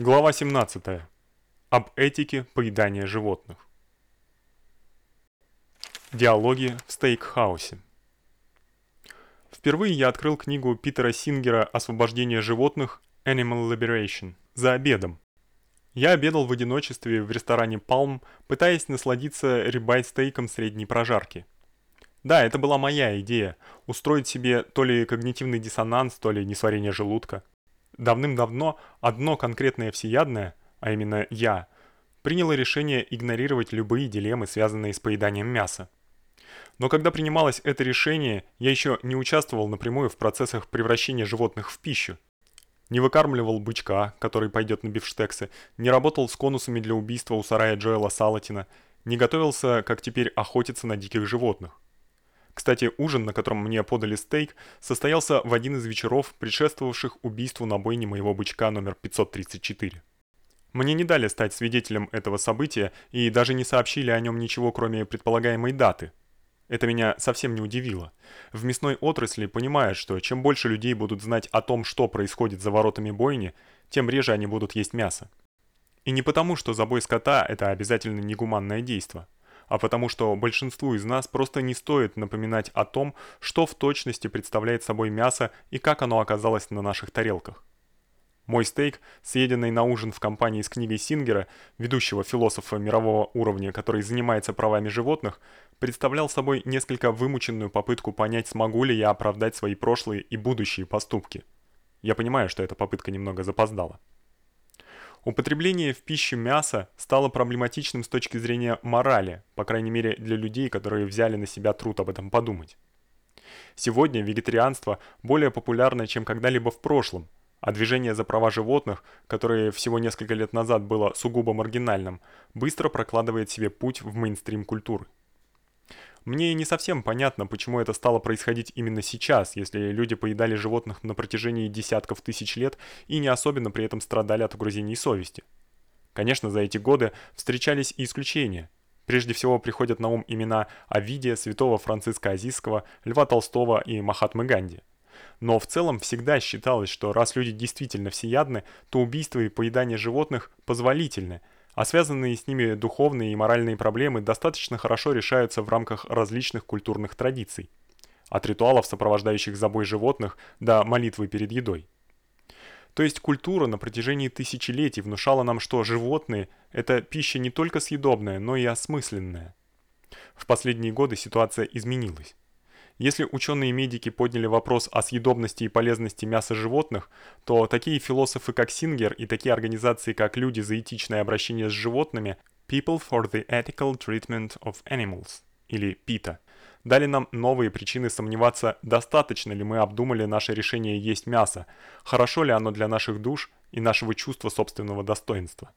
Глава 17. Об этике поедания животных. Диалоги в стейкхаусе. Впервые я открыл книгу Питера Сингера Освобождение животных Animal Liberation за обедом. Я обедал в одиночестве в ресторане Palm, пытаясь насладиться рибай-стейком средней прожарки. Да, это была моя идея устроить себе то ли когнитивный диссонанс, то ли несварение желудка. Давным-давно одно конкретное всеядное, а именно я, приняло решение игнорировать любые дилеммы, связанные с поеданием мяса. Но когда принималось это решение, я еще не участвовал напрямую в процессах превращения животных в пищу. Не выкармливал бычка, который пойдет на бифштексы, не работал с конусами для убийства у сарая Джоэла Салатина, не готовился, как теперь, охотиться на диких животных. Кстати, ужин, на котором мне подали стейк, состоялся в один из вечеров, предшествовавших убийству на бойне моего бычка номер 534. Мне не дали стать свидетелем этого события и даже не сообщили о нем ничего, кроме предполагаемой даты. Это меня совсем не удивило. В мясной отрасли понимают, что чем больше людей будут знать о том, что происходит за воротами бойни, тем реже они будут есть мясо. И не потому, что забой скота это обязательно негуманное действие а потому что большинству из нас просто не стоит напоминать о том, что в точности представляет собой мясо и как оно оказалось на наших тарелках. Мой стейк, съеденный на ужин в компании с книгой Сингера, ведущего философа мирового уровня, который занимается правами животных, представлял собой несколько вымученную попытку понять, смогу ли я оправдать свои прошлые и будущие поступки. Я понимаю, что эта попытка немного запоздала. Употребление в пищу мяса стало проблематичным с точки зрения морали, по крайней мере для людей, которые взяли на себя труд об этом подумать. Сегодня вегетарианство более популярно, чем когда-либо в прошлом, а движение за права животных, которое всего несколько лет назад было сугубо маргинальным, быстро прокладывает себе путь в мейнстрим культуры. Мне не совсем понятно, почему это стало происходить именно сейчас, если люди поедали животных на протяжении десятков тысяч лет и не особенно при этом страдали от угрызений совести. Конечно, за эти годы встречались и исключения. Прежде всего приходят на ум имена Овидия, святого Франциска Азийского, Льва Толстого и Махатмы Ганди. Но в целом всегда считалось, что раз люди действительно всеядны, то убийство и поедание животных позволительны – а связанные с ними духовные и моральные проблемы достаточно хорошо решаются в рамках различных культурных традиций. От ритуалов, сопровождающих забой животных, до молитвы перед едой. То есть культура на протяжении тысячелетий внушала нам, что животные это пища не только съедобная, но и осмысленная. В последние годы ситуация изменилась. Если ученые-медики подняли вопрос о съедобности и полезности мяса животных, то такие философы, как Сингер, и такие организации, как Люди за этичное обращение с животными, People for the Ethical Treatment of Animals, или PETA, дали нам новые причины сомневаться, достаточно ли мы обдумали наше решение есть мясо, хорошо ли оно для наших душ и нашего чувства собственного достоинства.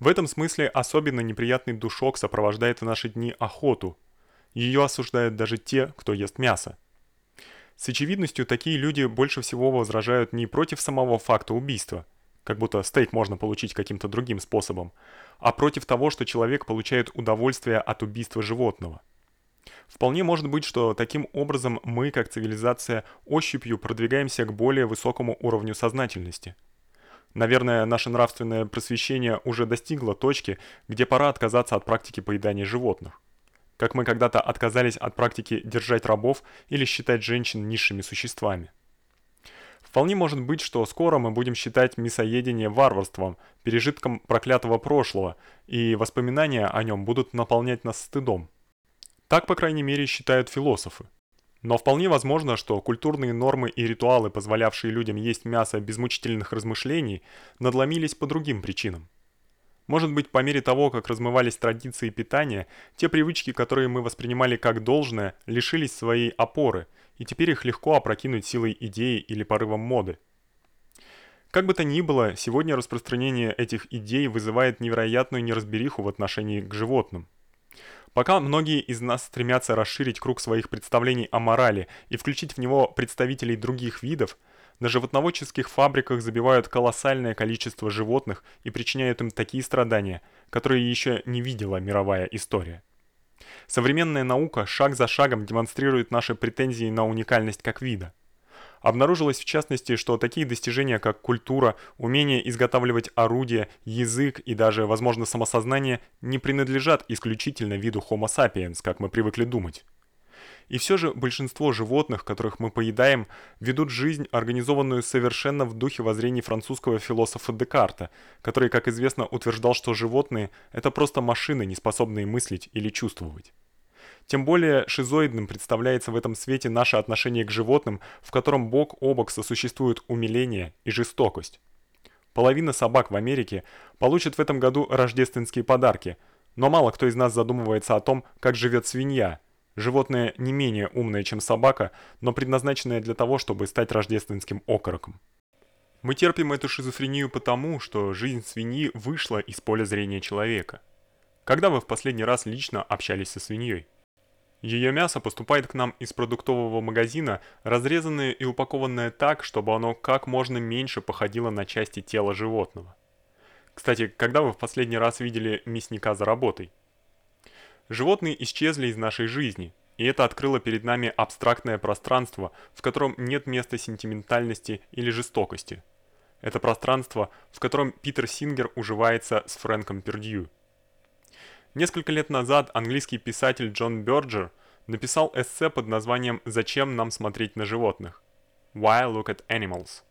В этом смысле особенно неприятный душок сопровождает в наши дни охоту, Её осуждают даже те, кто ест мясо. С очевидностью такие люди больше всего возражают не против самого факта убийства, как будто стейк можно получить каким-то другим способом, а против того, что человек получает удовольствие от убийства животного. Вполне может быть, что таким образом мы, как цивилизация, ощупью продвигаемся к более высокому уровню сознательности. Наверное, наше нравственное просвещение уже достигло точки, где пора отказаться от практики поедания животных как мы когда-то отказались от практики держать рабов или считать женщин низшими существами. Вполне может быть, что скоро мы будем считать мясоедение варварством, пережитком проклятого прошлого, и воспоминания о нем будут наполнять нас стыдом. Так, по крайней мере, считают философы. Но вполне возможно, что культурные нормы и ритуалы, позволявшие людям есть мясо без мучительных размышлений, надломились по другим причинам. Может быть, по мере того, как размывались традиции питания, те привычки, которые мы воспринимали как должное, лишились своей опоры, и теперь их легко опрокинуть силой идеи или порывом моды. Как бы то ни было, сегодня распространение этих идей вызывает невероятную неразбериху в отношении к животным. Пока многие из нас стремятся расширить круг своих представлений о морали и включить в него представителей других видов, на животноводческих фабриках забивают колоссальное количество животных и причиняют им такие страдания, которые еще не видела мировая история. Современная наука шаг за шагом демонстрирует наши претензии на уникальность как вида. Обнаружилось в частности, что такие достижения, как культура, умение изготавливать орудия, язык и даже, возможно, самосознание не принадлежат исключительно виду Homo sapiens, как мы привыкли думать. И все же большинство животных, которых мы поедаем, ведут жизнь, организованную совершенно в духе воззрений французского философа Декарта, который, как известно, утверждал, что животные это просто машины, не способные мыслить или чувствовать. Тем более шизоидным представляется в этом свете наше отношение к животным, в котором бок о бок сосуществуют умиление и жестокость. Половина собак в Америке получит в этом году рождественские подарки, но мало кто из нас задумывается о том, как живет свинья. Животное не менее умное, чем собака, но предназначенное для того, чтобы стать рождественским окороком. Мы терпим эту шизофрению потому, что жизнь свиньи вышла из поля зрения человека. Когда вы в последний раз лично общались со свиньей? Ее мясо поступает к нам из продуктового магазина, разрезанное и упакованное так, чтобы оно как можно меньше походило на части тела животного. Кстати, когда вы в последний раз видели мясника за работой? Животные исчезли из нашей жизни, и это открыло перед нами абстрактное пространство, в котором нет места сентиментальности или жестокости. Это пространство, в котором Питер Сингер уживается с Фрэнком Пердью. Несколько лет назад английский писатель Джон Бёрджер написал эссе под названием «Зачем нам смотреть на животных?» Why look at animals?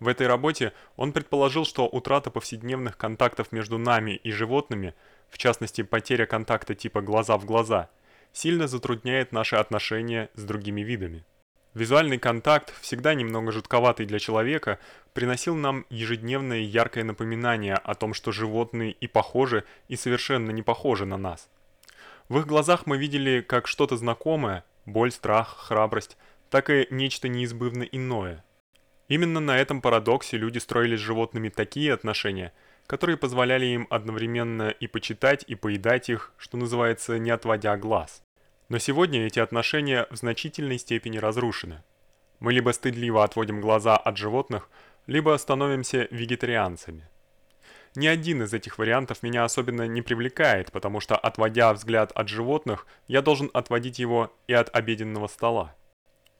В этой работе он предположил, что утрата повседневных контактов между нами и животными, в частности потеря контакта типа глаза в глаза, сильно затрудняет наши отношения с другими видами. Визуальный контакт, всегда немного жутковатый для человека, приносил нам ежедневное яркое напоминание о том, что животные и похожи, и совершенно не похожи на нас. В их глазах мы видели как что-то знакомое, боль, страх, храбрость, так и нечто неизбывно иное. Именно на этом парадоксе люди строили с животными такие отношения, которые позволяли им одновременно и почитать, и поедать их, что называется, не отводя глаз. Но сегодня эти отношения в значительной степени разрушены. Мы либо стыдливо отводим глаза от животных, либо становимся вегетарианцами. Ни один из этих вариантов меня особенно не привлекает, потому что отводя взгляд от животных, я должен отводить его и от обеденного стола.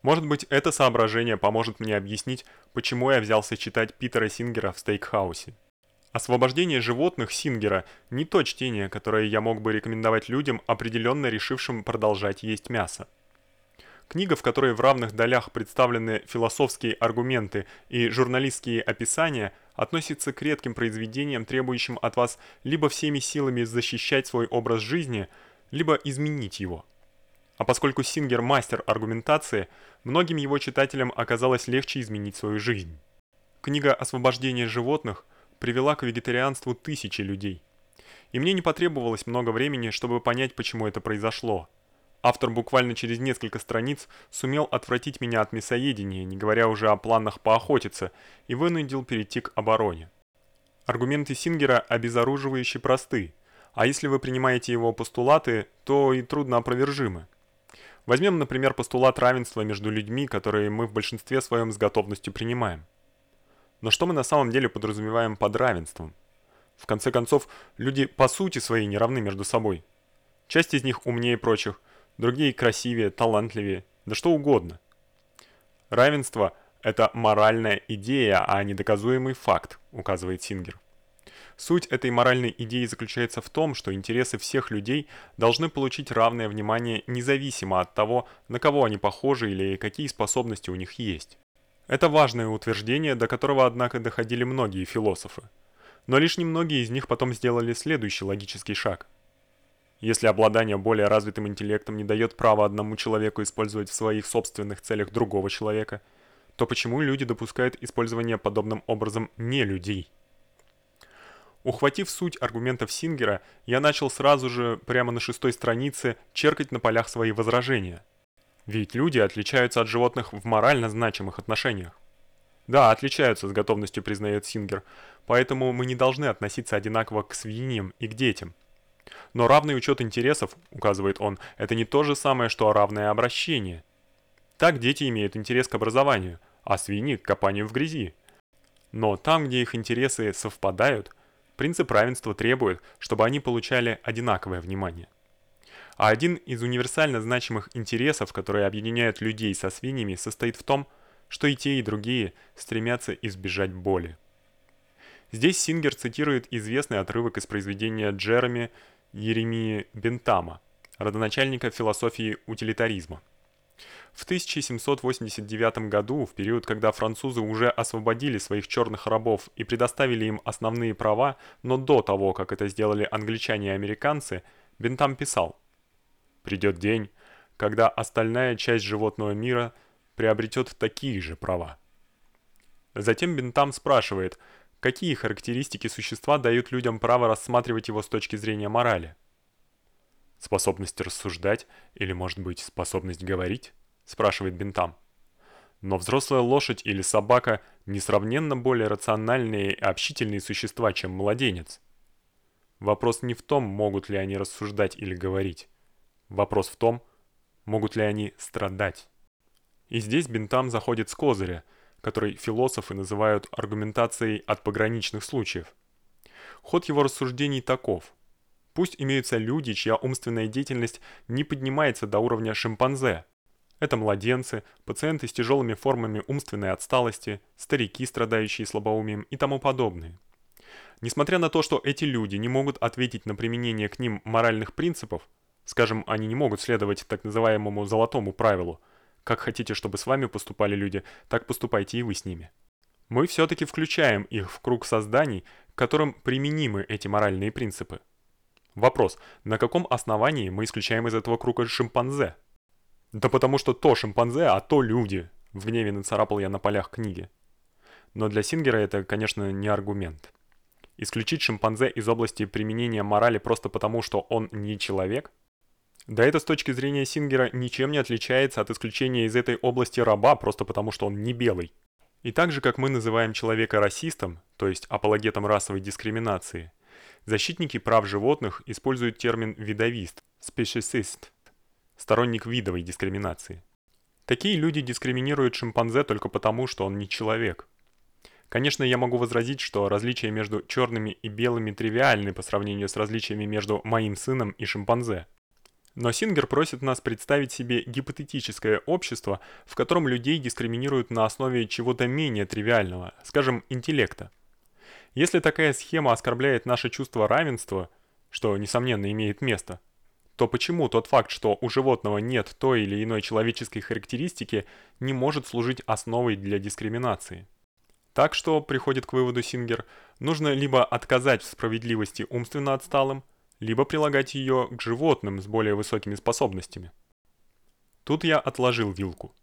Может быть, это соображение поможет мне объяснить, почему я взялся читать Питера Сингера в Стейкхаусе. Освобождение животных Сингера не то чтение, которое я мог бы рекомендовать людям, определенно решившим продолжать есть мясо. Книга, в которой в равных долях представлены философские аргументы и журналистские описания, относится к редким произведениям, требующим от вас либо всеми силами защищать свой образ жизни, либо изменить его. А поскольку Сингер мастер аргументации, многим его читателям оказалось легче изменить свою жизнь. Книга Освобождение животных привела к вегетарианству тысячи людей. И мне не потребовалось много времени, чтобы понять, почему это произошло. Автор буквально через несколько страниц сумел отвратить меня от мясоедения, не говоря уже о планах поохотиться, и вынудил перейти к обороне. Аргументы Сингера обезоруживающе просты, а если вы принимаете его постулаты, то и трудно опровержимы. Возьмем, например, постулат равенства между людьми, который мы в большинстве своем с готовностью принимаем. Но что мы на самом деле подразумеваем под равенством? В конце концов, люди по сути своей не равны между собой. Часть из них умнее прочих, другие красивее, талантливее, да что угодно. Равенство это моральная идея, а не доказуемый факт, указывает Сингер. Суть этой моральной идеи заключается в том, что интересы всех людей должны получить равное внимание независимо от того, на кого они похожи или какие способности у них есть. Это важное утверждение, до которого однако доходили многие философы. Но лишь немногие из них потом сделали следующий логический шаг. Если обладание более развитым интеллектом не дает права одному человеку использовать в своих собственных целях другого человека, то почему люди допускают использование подобным образом не людей? Ухватив суть аргументов Сингера, я начал сразу же прямо на шестой странице черкать на полях свои возражения – ведь люди отличаются от животных в морально значимых отношениях. Да, отличаются, с готовностью признает Сингер. Поэтому мы не должны относиться одинаково к свиньям и к детям. Но равный учет интересов, указывает он, это не то же самое, что равное обращение. Так дети имеют интерес к образованию, а свиньи к копанию в грязи. Но там, где их интересы совпадают, принцип равенства требует, чтобы они получали одинаковое внимание. А один из универсально значимых интересов, которые объединяют людей со свиньями, состоит в том, что и те, и другие стремятся избежать боли. Здесь Сингер цитирует известный отрывок из произведения Джереми Еремии Бентама, родоначальника философии утилитаризма. В 1789 году, в период, когда французы уже освободили своих черных рабов и предоставили им основные права, но до того, как это сделали англичане и американцы, Бентам писал: "Придет день, когда остальная часть животного мира приобретет такие же права". Затем Бентам спрашивает: какие характеристики существа дают людям право рассматривать его с точки зрения морали? Способность рассуждать или, может быть, способность говорить? спрашивает Бентам. Но взрослая лошадь или собака несравненно более рациональные и общительные существа, чем младенец. Вопрос не в том, могут ли они рассуждать или говорить. Вопрос в том, могут ли они страдать. И здесь Бентам заходит с козыря, который философы называют аргументацией от пограничных случаев. Ход его рассуждений таков: пусть имеются люди, чья умственная деятельность не поднимается до уровня шимпанзе, это младенцы, пациенты с тяжелыми формами умственной отсталости, старики, страдающие слабоумием и тому подобное. Несмотря на то, что эти люди не могут ответить на применение к ним моральных принципов, скажем, они не могут следовать так называемому золотому правилу: как хотите, чтобы с вами поступали люди, так поступайте и вы с ними. Мы все таки включаем их в круг созданий, к которым применимы эти моральные принципы. Вопрос: на каком основании мы исключаем из этого круга шимпанзе? Да потому что то шимпанзе, а то люди. В гневе нацарапал я на полях книги. Но для Сингера это, конечно, не аргумент. Исключить шимпанзе из области применения морали просто потому, что он не человек? Да это с точки зрения Сингера ничем не отличается от исключения из этой области раба просто потому, что он не белый. И так же, как мы называем человека расистом, то есть апологетом расовой дискриминации, защитники прав животных используют термин видовист, speciesist, сторонник видовой дискриминации. Такие люди дискриминируют шимпанзе только потому, что он не человек. Конечно, я могу возразить, что различия между черными и белыми тривиальны по сравнению с различиями между моим сыном и шимпанзе. Но Сингер просит нас представить себе гипотетическое общество, в котором людей дискриминируют на основе чего-то менее тривиального, скажем, интеллекта. Если такая схема оскорбляет наше чувство равенства, что несомненно имеет место, то почему тот факт, что у животного нет той или иной человеческой характеристики, не может служить основой для дискриминации? Так что, приходит к выводу Сингер, нужно либо отказать в справедливости умственно отсталым, либо прилагать её к животным с более высокими способностями. Тут я отложил вилку.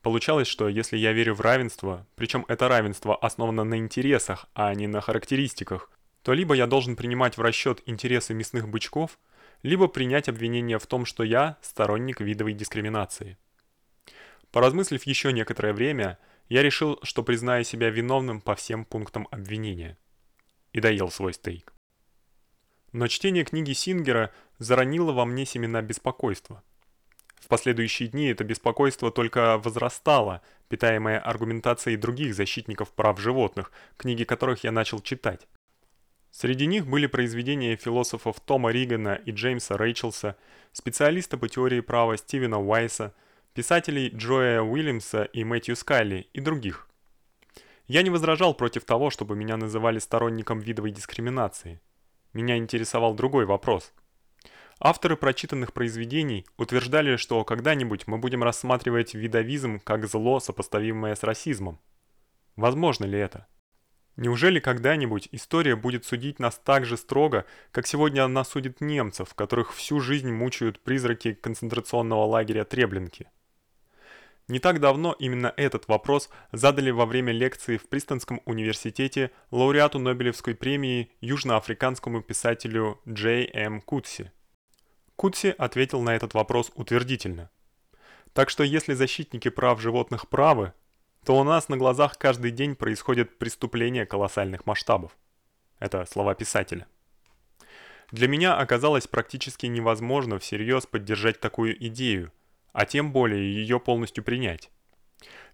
Получалось, что если я верю в равенство, причём это равенство основано на интересах, а не на характеристиках, то либо я должен принимать в расчёт интересы мясных бычков, либо принять обвинение в том, что я сторонник видовой дискриминации. Поразмыслив ещё некоторое время, я решил, что признаю себя виновным по всем пунктам обвинения. И доел свой стейк. Но чтение книги Сингера заронило во мне семена беспокойства. В последующие дни это беспокойство только возрастало, питаемое аргументацией других защитников прав животных, книги которых я начал читать. Среди них были произведения философов Тома Ригана и Джеймса Рейчелса, специалиста по теории права Стивена Уайса, писателей Джоя Уильямса и Мэтью Скайли и других. Я не возражал против того, чтобы меня называли сторонником видовой дискриминации. Меня интересовал другой вопрос. Авторы прочитанных произведений утверждали, что когда-нибудь мы будем рассматривать видовизм как зло, сопоставимое с расизмом. Возможно ли это? Неужели когда-нибудь история будет судить нас так же строго, как сегодня она судит немцев, которых всю жизнь мучают призраки концентрационного лагеря Треблинки? Не так давно именно этот вопрос задали во время лекции в Пристонском университете лауреату Нобелевской премии южноафриканскому писателю Джей М. Кутси. Кутси ответил на этот вопрос утвердительно. Так что если защитники прав животных правы, то у нас на глазах каждый день происходят преступления колоссальных масштабов. Это слова писателя. Для меня оказалось практически невозможно всерьез поддержать такую идею, а тем более ее полностью принять.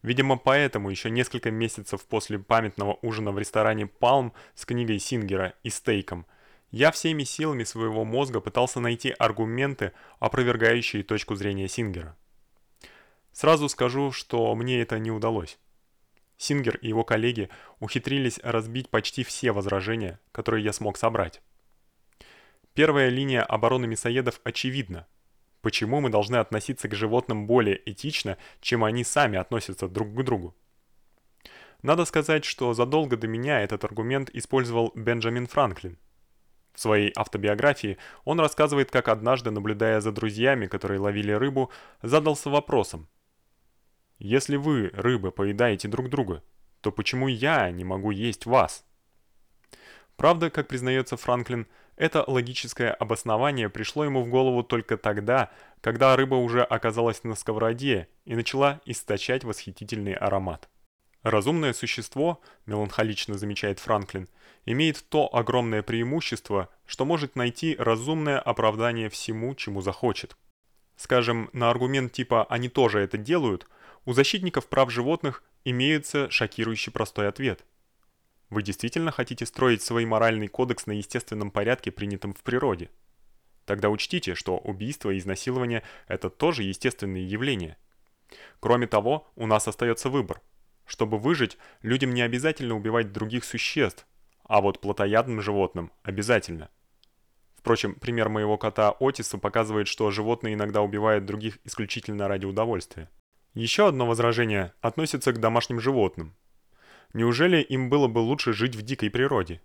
Видимо, поэтому еще несколько месяцев после памятного ужина в ресторане Palm с книгой Сингера и стейком я всеми силами своего мозга пытался найти аргументы, опровергающие точку зрения Сингера. Сразу скажу, что мне это не удалось. Сингер и его коллеги ухитрились разбить почти все возражения, которые я смог собрать. Первая линия обороны мясоедов очевидна. Почему мы должны относиться к животным более этично, чем они сами относятся друг к другу? Надо сказать, что задолго до меня этот аргумент использовал Бенджамин Франклин. В своей автобиографии он рассказывает, как однажды, наблюдая за друзьями, которые ловили рыбу, задался вопросом: если вы, рыбы, поедаете друг друга, то почему я не могу есть вас? Правда, как признается Франклин, это логическое обоснование пришло ему в голову только тогда, когда рыба уже оказалась на сковороде и начала источать восхитительный аромат. Разумное существо, меланхолично замечает Франклин, имеет то огромное преимущество, что может найти разумное оправдание всему, чему захочет. Скажем, на аргумент типа они тоже это делают, у защитников прав животных имеется шокирующий простой ответ. Вы действительно хотите строить свой моральный кодекс на естественном порядке, принятом в природе? Тогда учтите, что убийство и изнасилование это тоже естественные явления. Кроме того, у нас остается выбор. Чтобы выжить, людям не обязательно убивать других существ, а вот плотоядным животным обязательно. Впрочем, пример моего кота Отиса показывает, что животные иногда убивают других исключительно ради удовольствия. Еще одно возражение относится к домашним животным. Неужели им было бы лучше жить в дикой природе?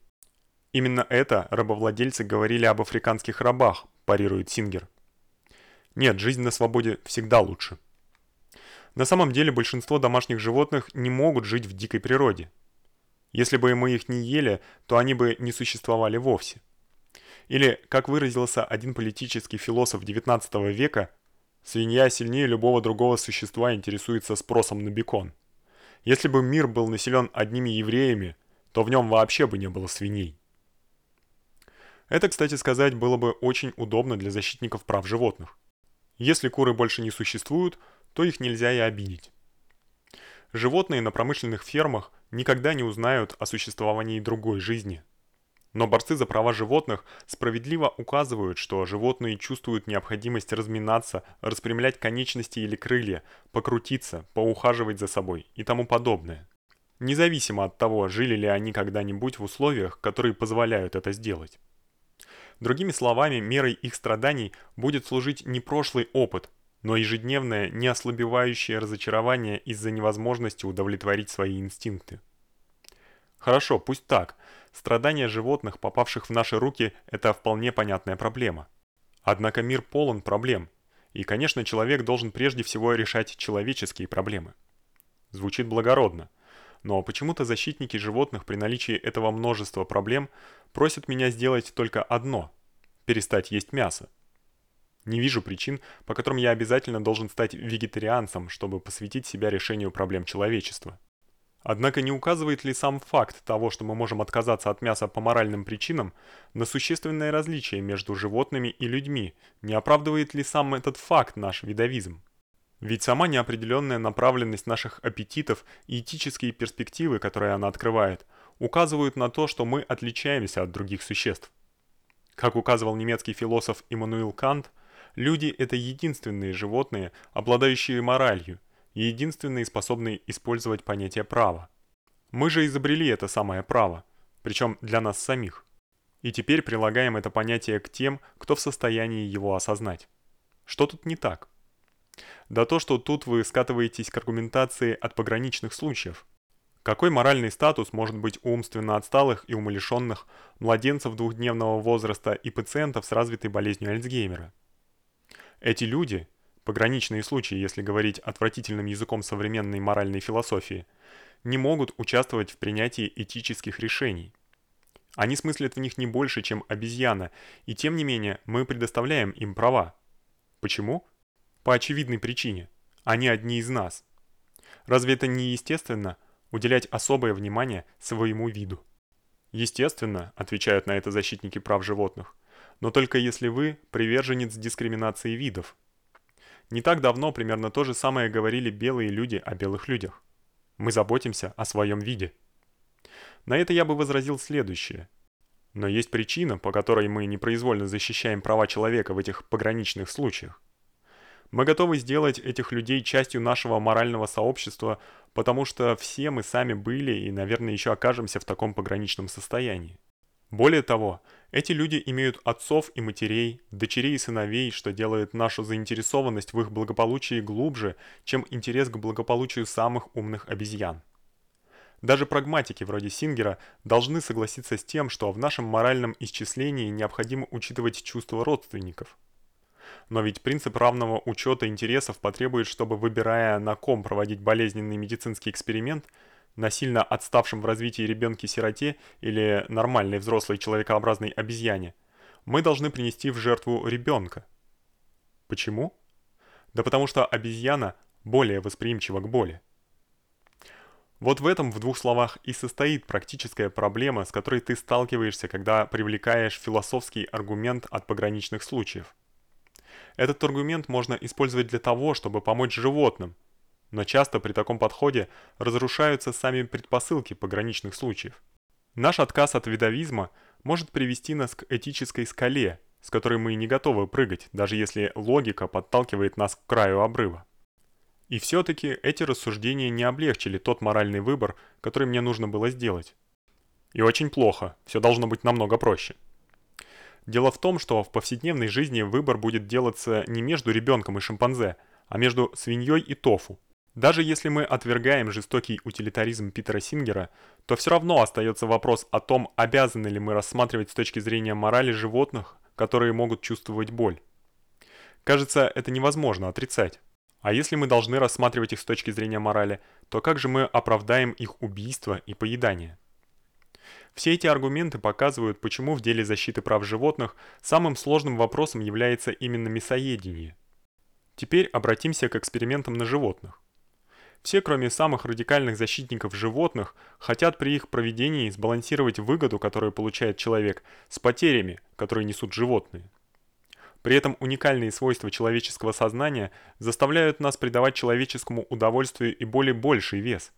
Именно это рабовладельцы говорили об африканских рабах, парирует Сингер. Нет, жизнь на свободе всегда лучше. На самом деле большинство домашних животных не могут жить в дикой природе. Если бы мы их не ели, то они бы не существовали вовсе. Или, как выразился один политический философ XIX века, Свинья сильнее любого другого существа интересуется спросом на бекон. Если бы мир был населен одними евреями, то в нем вообще бы не было свиней. Это, кстати сказать, было бы очень удобно для защитников прав животных. Если куры больше не существуют, то их нельзя и обидеть. Животные на промышленных фермах никогда не узнают о существовании другой жизни – но борцы за права животных справедливо указывают, что животные чувствуют необходимость разминаться, распрямлять конечности или крылья, покрутиться, поухаживать за собой и тому подобное. Независимо от того, жили ли они когда-нибудь в условиях, которые позволяют это сделать. Другими словами, мерой их страданий будет служить не прошлый опыт, но ежедневное, неослабевающее разочарование из-за невозможности удовлетворить свои инстинкты. Хорошо, пусть так. Страдания животных, попавших в наши руки, это вполне понятная проблема. Однако мир полон проблем, и, конечно, человек должен прежде всего решать человеческие проблемы. Звучит благородно, но почему-то защитники животных при наличии этого множества проблем просят меня сделать только одно перестать есть мясо. Не вижу причин, по которым я обязательно должен стать вегетарианцем, чтобы посвятить себя решению проблем человечества. Однако не указывает ли сам факт того, что мы можем отказаться от мяса по моральным причинам, на существенное различие между животными и людьми? Не оправдывает ли сам этот факт наш видовизм? Ведь сама неопределенная направленность наших аппетитов и этические перспективы, которые она открывает, указывают на то, что мы отличаемся от других существ. Как указывал немецкий философ Иммануил Кант, люди это единственные животные, обладающие моралью, и единственные способные использовать понятие права. Мы же изобрели это самое право, причем для нас самих. И теперь прилагаем это понятие к тем, кто в состоянии его осознать. Что тут не так? Да то, что тут вы скатываетесь к аргументации от пограничных случаев. Какой моральный статус может быть у умственно отсталых и умалишенных, младенцев двухдневного возраста и пациентов с развитой болезнью Альцгеймера? Эти люди пограничные случаи, если говорить отвратительным языком современной моральной философии, не могут участвовать в принятии этических решений. Они смыслят в них не больше, чем обезьяна, и тем не менее мы предоставляем им права. Почему? По очевидной причине. Они одни из нас. Разве это не естественно уделять особое внимание своему виду? Естественно, отвечают на это защитники прав животных, но только если вы приверженец дискриминации видов. Не так давно примерно то же самое говорили белые люди о белых людях. Мы заботимся о своем виде. На это я бы возразил следующее. Но есть причина, по которой мы непроизвольно защищаем права человека в этих пограничных случаях. Мы готовы сделать этих людей частью нашего морального сообщества, потому что все мы сами были и, наверное, еще окажемся в таком пограничном состоянии. Более того, эти люди имеют отцов и матерей, дочерей и сыновей, что делает нашу заинтересованность в их благополучии глубже, чем интерес к благополучию самых умных обезьян. Даже прагматики вроде Сингера должны согласиться с тем, что в нашем моральном исчислении необходимо учитывать чувства родственников. Но ведь принцип равного учета интересов потребует, чтобы выбирая на ком проводить болезненный медицинский эксперимент, на сильно отставшем в развитии ребенке-сироте или нормальной взрослой человекообразной обезьяне, мы должны принести в жертву ребенка. Почему? Да потому что обезьяна более восприимчива к боли. Вот в этом в двух словах и состоит практическая проблема, с которой ты сталкиваешься, когда привлекаешь философский аргумент от пограничных случаев. Этот аргумент можно использовать для того, чтобы помочь животным, но часто при таком подходе разрушаются сами предпосылки пограничных случаев. Наш отказ от видовизма может привести нас к этической скале, с которой мы не готовы прыгать, даже если логика подталкивает нас к краю обрыва. И все-таки эти рассуждения не облегчили тот моральный выбор, который мне нужно было сделать. И очень плохо, все должно быть намного проще. Дело в том, что в повседневной жизни выбор будет делаться не между ребенком и шимпанзе, а между свиньей и тофу. Даже если мы отвергаем жестокий утилитаризм Питера Сингера, то все равно остается вопрос о том, обязаны ли мы рассматривать с точки зрения морали животных, которые могут чувствовать боль. Кажется, это невозможно отрицать. А если мы должны рассматривать их с точки зрения морали, то как же мы оправдаем их убийство и поедание? Все эти аргументы показывают, почему в деле защиты прав животных самым сложным вопросом является именно мясоедение. Теперь обратимся к экспериментам на животных. Все, кроме самых радикальных защитников животных, хотят при их проведении сбалансировать выгоду, которую получает человек, с потерями, которые несут животные. При этом уникальные свойства человеческого сознания заставляют нас придавать человеческому удовольствию и боли больший вес.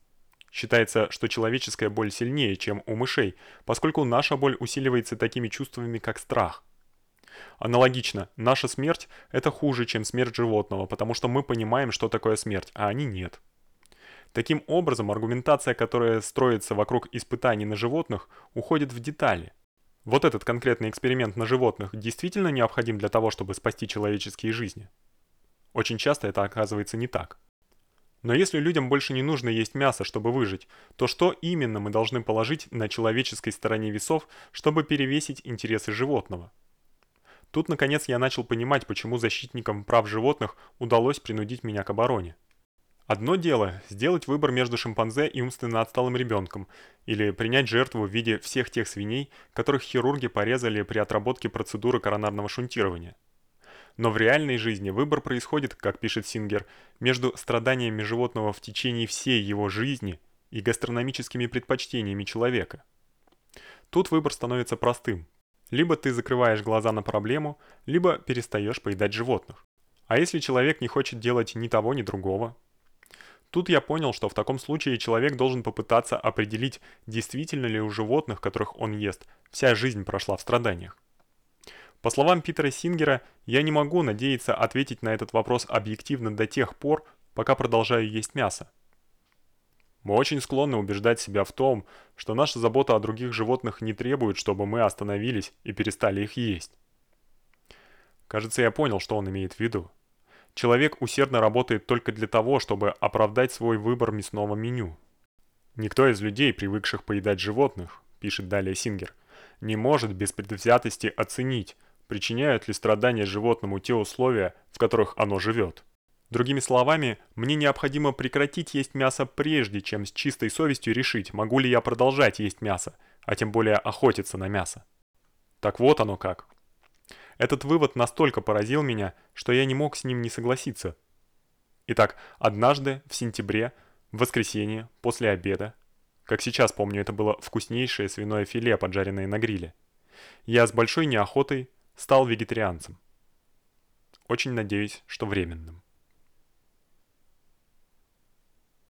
Считается, что человеческая боль сильнее, чем у мышей, поскольку наша боль усиливается такими чувствами, как страх. Аналогично, наша смерть это хуже, чем смерть животного, потому что мы понимаем, что такое смерть, а они нет. Таким образом, аргументация, которая строится вокруг испытаний на животных, уходит в детали. Вот этот конкретный эксперимент на животных действительно необходим для того, чтобы спасти человеческие жизни? Очень часто это оказывается не так. Но если людям больше не нужно есть мясо, чтобы выжить, то что именно мы должны положить на человеческой стороне весов, чтобы перевесить интересы животного? Тут наконец я начал понимать, почему защитникам прав животных удалось принудить меня к обороне. Одно дело сделать выбор между шимпанзе и умственно отсталым ребенком, или принять жертву в виде всех тех свиней, которых хирурги порезали при отработке процедуры коронарного шунтирования. Но в реальной жизни выбор происходит, как пишет Сингер, между страданиями животного в течение всей его жизни и гастрономическими предпочтениями человека. Тут выбор становится простым. Либо ты закрываешь глаза на проблему, либо перестаешь поедать животных. А если человек не хочет делать ни того, ни другого, Тут я понял, что в таком случае человек должен попытаться определить, действительно ли у животных, которых он ест, вся жизнь прошла в страданиях. По словам Питера Сингера, я не могу надеяться ответить на этот вопрос объективно до тех пор, пока продолжаю есть мясо. Мы очень склонны убеждать себя в том, что наша забота о других животных не требует, чтобы мы остановились и перестали их есть. Кажется, я понял, что он имеет в виду. Человек усердно работает только для того, чтобы оправдать свой выбор мясного меню. Никто из людей, привыкших поедать животных, пишет далее Сингер, не может без предвзятости оценить, причиняют ли страдания животному те условия, в которых оно живет. Другими словами, мне необходимо прекратить есть мясо прежде, чем с чистой совестью решить, могу ли я продолжать есть мясо, а тем более охотиться на мясо. Так вот оно как. Этот вывод настолько поразил меня, что я не мог с ним не согласиться. Итак, однажды в сентябре, в воскресенье, после обеда, как сейчас помню, это было вкуснейшее свиное филе, поджаренное на гриле, я с большой неохотой стал вегетарианцем. Очень надеюсь, что временным.